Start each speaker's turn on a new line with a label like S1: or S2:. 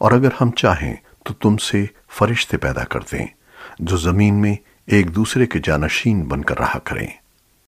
S1: اور اگر ہم چاہیں تو تم سے فرشتے پیدا کر دیں جو زمین میں ایک دوسرے کے جانشین بن کر رہا کریں۔